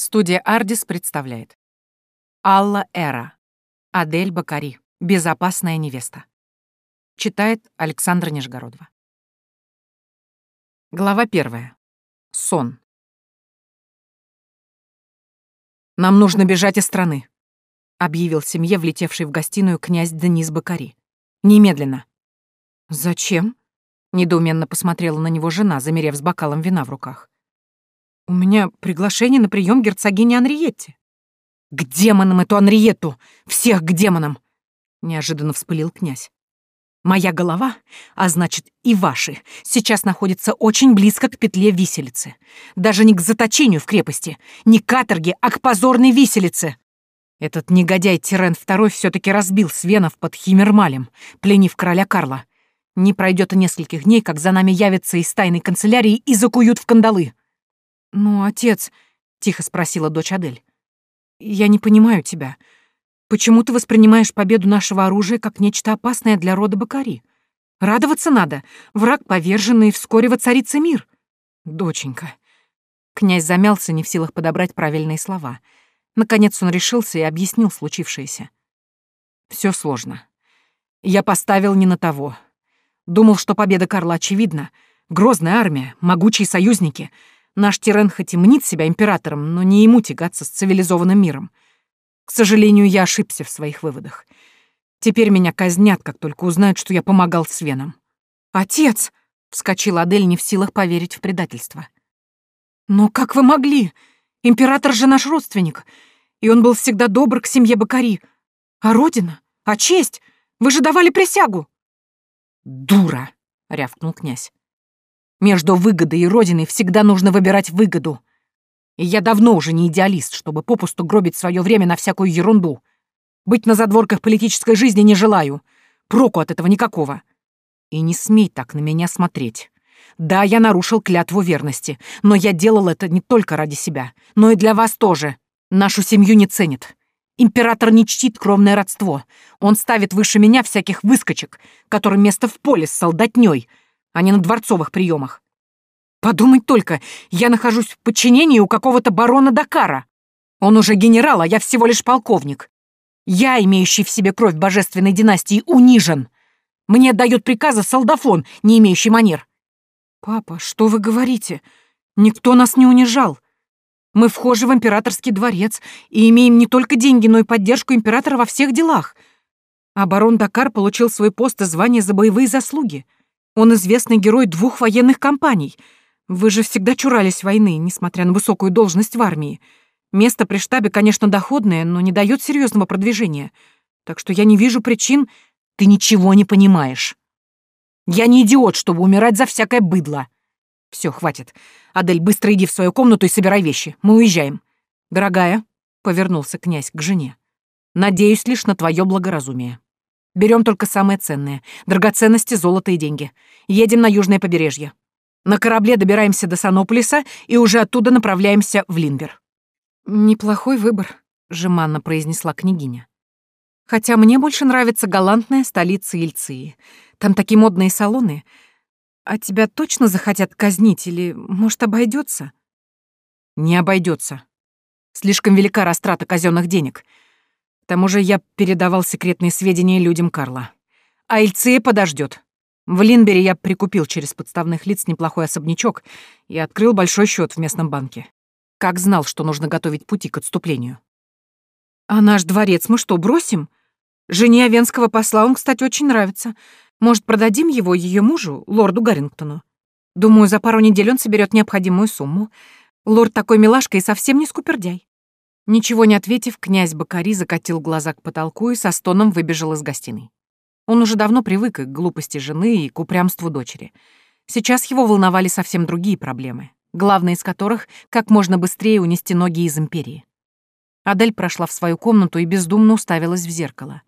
Студия «Ардис» представляет. Алла Эра. Адель Бакари. Безопасная невеста. Читает Александра Нижегородова. Глава первая. Сон. «Нам нужно бежать из страны», — объявил семье, влетевший в гостиную князь Денис Бакари. «Немедленно». «Зачем?» — недоуменно посмотрела на него жена, замерев с бокалом вина в руках. У меня приглашение на прием герцогини Анриетти. К демонам эту Анриетту! Всех к демонам! Неожиданно вспылил князь. Моя голова, а значит и ваши, сейчас находится очень близко к петле виселицы. Даже не к заточению в крепости, не к каторге, а к позорной виселице. Этот негодяй Тирен II все-таки разбил Свенов под Химермалем, пленив короля Карла. Не пройдет и нескольких дней, как за нами явятся из тайной канцелярии и закуют в кандалы. «Ну, отец», — тихо спросила дочь Адель, — «я не понимаю тебя. Почему ты воспринимаешь победу нашего оружия как нечто опасное для рода Бакари? Радоваться надо. Враг поверженный, вскоре воцарится мир. Доченька». Князь замялся, не в силах подобрать правильные слова. Наконец он решился и объяснил случившееся. Все сложно. Я поставил не на того. Думал, что победа Карла очевидна. Грозная армия, могучие союзники — Наш тиран хоть и мнит себя императором, но не ему тягаться с цивилизованным миром. К сожалению, я ошибся в своих выводах. Теперь меня казнят, как только узнают, что я помогал Свенам. «Отец!» — вскочила Адель, не в силах поверить в предательство. «Но как вы могли? Император же наш родственник, и он был всегда добр к семье Бакари. А родина? А честь? Вы же давали присягу!» «Дура!» — рявкнул князь. Между выгодой и родиной всегда нужно выбирать выгоду. И я давно уже не идеалист, чтобы попусту гробить свое время на всякую ерунду. Быть на задворках политической жизни не желаю. Проку от этого никакого. И не смей так на меня смотреть. Да, я нарушил клятву верности, но я делал это не только ради себя, но и для вас тоже. Нашу семью не ценит. Император не чтит кровное родство. Он ставит выше меня всяких выскочек, которым место в поле с солдатней, а не на дворцовых приемах. Подумать только, я нахожусь в подчинении у какого-то барона Дакара. Он уже генерал, а я всего лишь полковник. Я, имеющий в себе кровь божественной династии, унижен. Мне дает приказы солдафон, не имеющий манер. Папа, что вы говорите? Никто нас не унижал. Мы вхожи в императорский дворец и имеем не только деньги, но и поддержку императора во всех делах. А барон Дакар получил свой пост и звание за боевые заслуги. Он известный герой двух военных кампаний. Вы же всегда чурались войны, несмотря на высокую должность в армии. Место при штабе, конечно, доходное, но не дает серьезного продвижения. Так что я не вижу причин... Ты ничего не понимаешь. Я не идиот, чтобы умирать за всякое быдло. Все, хватит. Адель, быстро иди в свою комнату и собирай вещи. Мы уезжаем. Дорогая, — повернулся князь к жене, — надеюсь лишь на твое благоразумие. Берем только самое ценное — драгоценности, золото и деньги. Едем на южное побережье. На корабле добираемся до Санополиса и уже оттуда направляемся в Линбер». «Неплохой выбор», — жеманно произнесла княгиня. «Хотя мне больше нравится галантная столица Ильции. Там такие модные салоны. А тебя точно захотят казнить или, может, обойдется? «Не обойдется. Слишком велика растрата казенных денег тому же я передавал секретные сведения людям Карла. А Ильция подождет. В Линбере я прикупил через подставных лиц неплохой особнячок и открыл большой счет в местном банке. Как знал, что нужно готовить пути к отступлению. А наш дворец мы что, бросим? Жене Овенского посла он, кстати, очень нравится. Может, продадим его ее мужу, лорду Гаррингтону? Думаю, за пару недель он соберет необходимую сумму. Лорд такой милашка и совсем не скупердяй. Ничего не ответив, князь Бакари закатил глаза к потолку и со стоном выбежал из гостиной. Он уже давно привык к глупости жены, и к упрямству дочери. Сейчас его волновали совсем другие проблемы, главная из которых — как можно быстрее унести ноги из Империи. Адель прошла в свою комнату и бездумно уставилась в зеркало.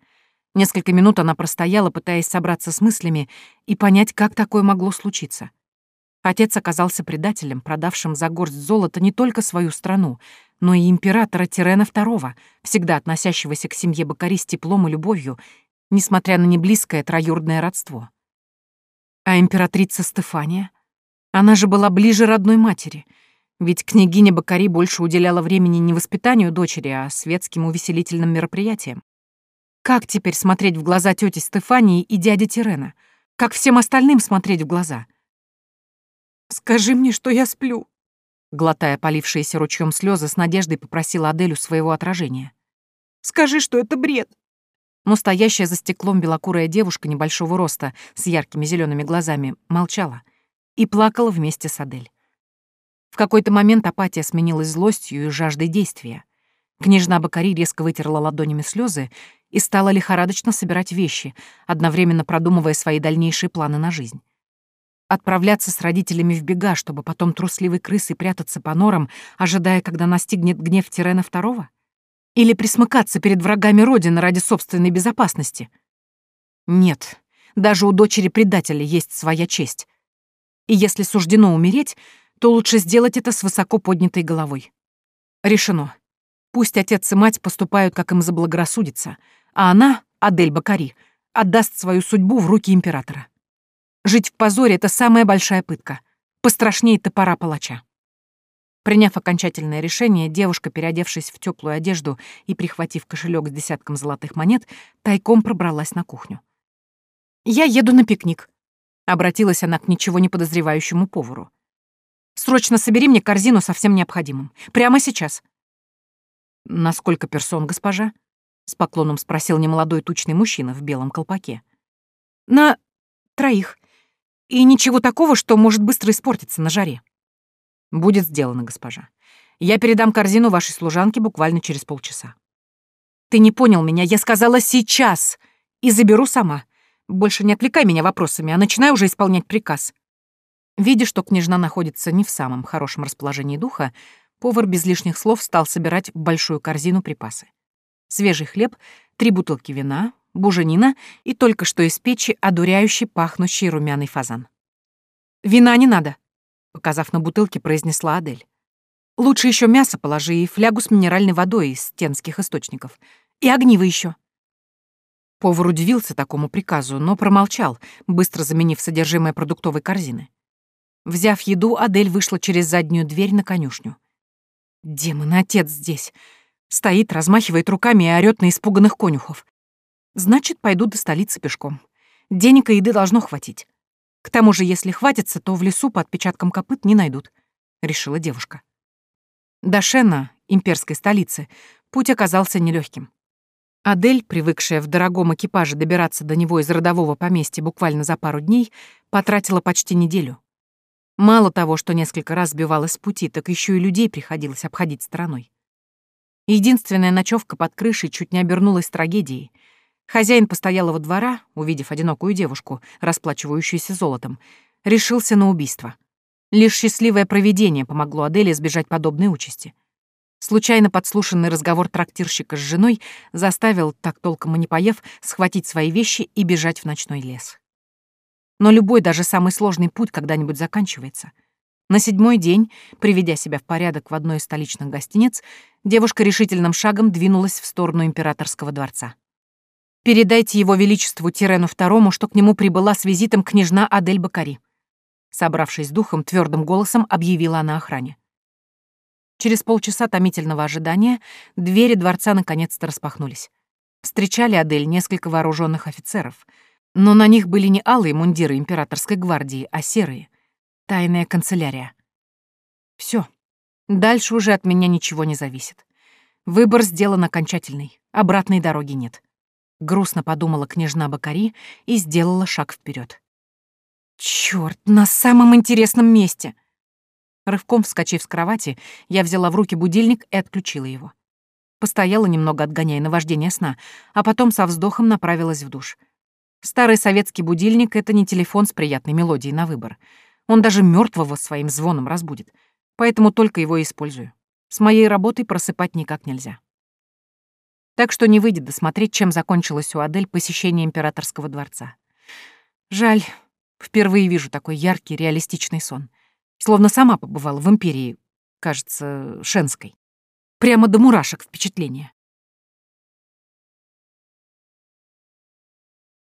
Несколько минут она простояла, пытаясь собраться с мыслями и понять, как такое могло случиться. Отец оказался предателем, продавшим за горсть золота не только свою страну, но и императора Тирена II, всегда относящегося к семье Бакари с теплом и любовью, несмотря на неблизкое троюродное родство. А императрица Стефания? Она же была ближе родной матери. Ведь княгиня Бакари больше уделяла времени не воспитанию дочери, а светским увеселительным мероприятиям. Как теперь смотреть в глаза тети Стефании и дяди Тирена? Как всем остальным смотреть в глаза? «Скажи мне, что я сплю», — глотая полившиеся ручьем слезы, с надеждой попросила Аделю своего отражения. «Скажи, что это бред». Но стоящая за стеклом белокурая девушка небольшого роста с яркими зелеными глазами молчала и плакала вместе с Адель. В какой-то момент апатия сменилась злостью и жаждой действия. Княжна Бакари резко вытерла ладонями слезы и стала лихорадочно собирать вещи, одновременно продумывая свои дальнейшие планы на жизнь. Отправляться с родителями в бега, чтобы потом трусливой крысой прятаться по норам, ожидая, когда настигнет гнев Тирена Второго? Или присмыкаться перед врагами Родины ради собственной безопасности? Нет, даже у дочери предателя есть своя честь. И если суждено умереть, то лучше сделать это с высоко поднятой головой. Решено. Пусть отец и мать поступают, как им заблагорассудится, а она, Адель Бакари, отдаст свою судьбу в руки императора. Жить в позоре — это самая большая пытка. Пострашнее топора палача. Приняв окончательное решение, девушка, переодевшись в теплую одежду и прихватив кошелек с десятком золотых монет, тайком пробралась на кухню. «Я еду на пикник», — обратилась она к ничего не подозревающему повару. Срочно собери мне корзину со всем необходимым. Прямо сейчас». «На сколько персон, госпожа?» — с поклоном спросил немолодой тучный мужчина в белом колпаке. «На троих. И ничего такого, что может быстро испортиться на жаре». «Будет сделано, госпожа. Я передам корзину вашей служанке буквально через полчаса». «Ты не понял меня. Я сказала сейчас. И заберу сама. Больше не отвлекай меня вопросами, а начинай уже исполнять приказ». Видя, что княжна находится не в самом хорошем расположении духа, повар без лишних слов стал собирать в большую корзину припасы. Свежий хлеб, три бутылки вина, буженина и только что из печи одуряющий пахнущий румяный фазан. «Вина не надо», — показав на бутылке, произнесла Адель. «Лучше еще мясо положи и флягу с минеральной водой из стенских источников. И огниво еще. Повар удивился такому приказу, но промолчал, быстро заменив содержимое продуктовой корзины. Взяв еду, Адель вышла через заднюю дверь на конюшню. Демон, отец здесь. Стоит, размахивает руками и орёт на испуганных конюхов. Значит, пойду до столицы пешком. Денег и еды должно хватить. К тому же, если хватится, то в лесу по отпечаткам копыт не найдут, — решила девушка. До Шена, имперской столицы, путь оказался нелегким. Адель, привыкшая в дорогом экипаже добираться до него из родового поместья буквально за пару дней, потратила почти неделю. Мало того, что несколько раз сбивалась с пути, так еще и людей приходилось обходить стороной. Единственная ночевка под крышей чуть не обернулась трагедией. Хозяин постоялого двора, увидев одинокую девушку, расплачивающуюся золотом, решился на убийство. Лишь счастливое провидение помогло Аделе избежать подобной участи. Случайно подслушанный разговор трактирщика с женой заставил, так толком и не поев, схватить свои вещи и бежать в ночной лес. Но любой, даже самый сложный путь когда-нибудь заканчивается. На седьмой день, приведя себя в порядок в одной из столичных гостиниц, девушка решительным шагом двинулась в сторону императорского дворца. «Передайте его величеству Тирену II, что к нему прибыла с визитом княжна Адель Бакари», собравшись духом, твердым голосом объявила она охране. Через полчаса томительного ожидания двери дворца наконец-то распахнулись. Встречали Адель несколько вооруженных офицеров — но на них были не алые мундиры императорской гвардии, а серые. Тайная канцелярия. Все. Дальше уже от меня ничего не зависит. Выбор сделан окончательный. Обратной дороги нет. Грустно подумала княжна Бакари и сделала шаг вперед. Черт, на самом интересном месте! Рывком вскочив с кровати, я взяла в руки будильник и отключила его. Постояла немного, отгоняя наваждение сна, а потом со вздохом направилась в душ — Старый советский будильник — это не телефон с приятной мелодией на выбор. Он даже мертвого своим звоном разбудит. Поэтому только его использую. С моей работой просыпать никак нельзя. Так что не выйдет досмотреть, чем закончилось у Адель посещение императорского дворца. Жаль, впервые вижу такой яркий, реалистичный сон. Словно сама побывала в империи, кажется, Шенской. Прямо до мурашек впечатление.